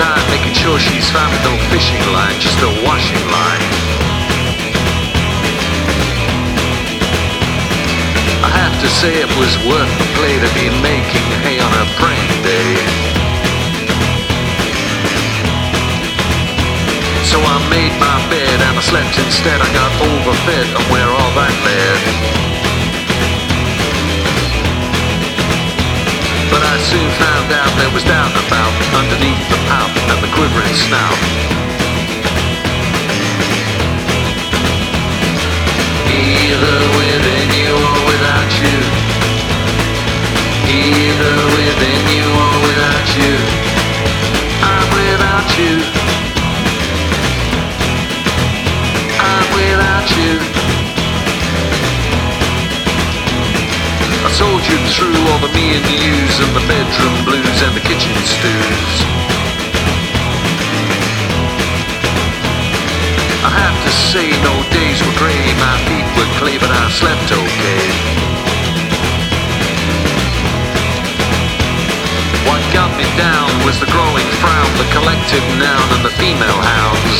time making sure she's found no fishing line, just a washing line. I have to say it was worth the play to be making hay on a praying day. So I made my bed and I slept instead. I got overfed and where all that led. But I soon found out there was doubt about underneath the pout and the quivering snout. Soldiered through all the me and the yous and the bedroom blues and the kitchen stews. I have to say no days were grey, my feet were clay, but I slept okay. What got me down was the growing frown, the collective noun and the female hounds.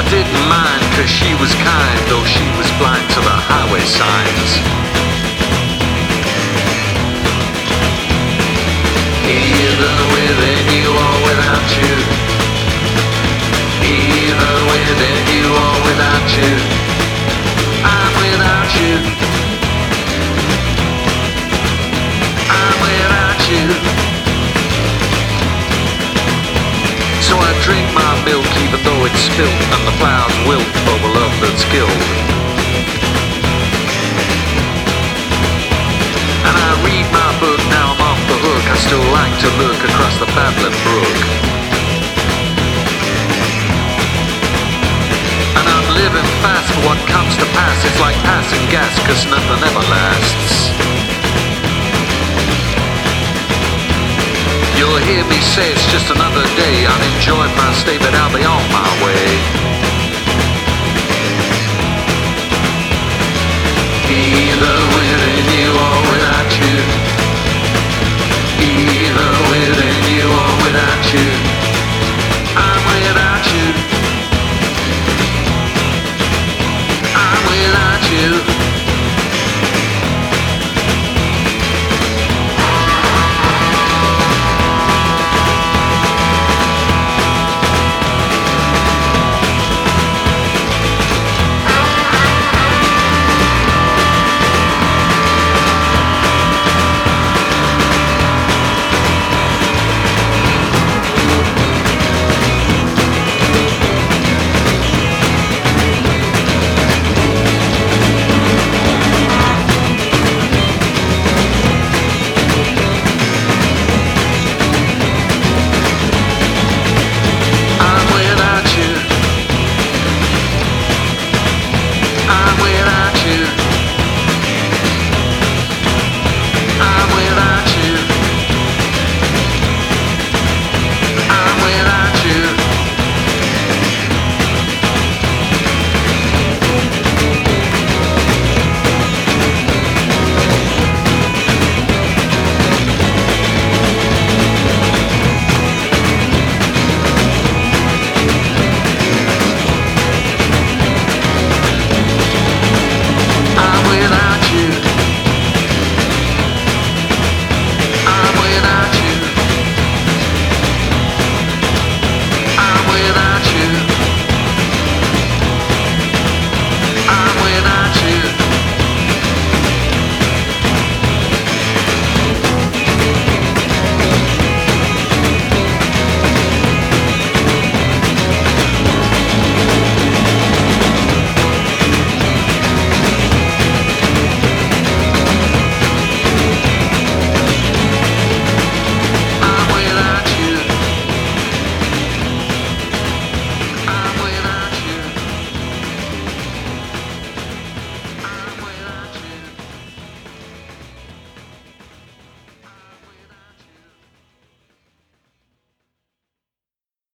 I didn't mind cause she was kind, though she was blind to the highway signs. Either within you or without you. Either within you or without you. I'm without you. I'm without you. So I drink my milk even though it's spilt and the flowers wilt over love that's killed. And I read my book, now I'm off the hook. I still like to look across the babbling brook. And I'm living fast for what comes to pass. It's like passing gas, cause nothing ever lasts. You'll hear me say it's just another day. I've enjoyed my stay, but I'll be on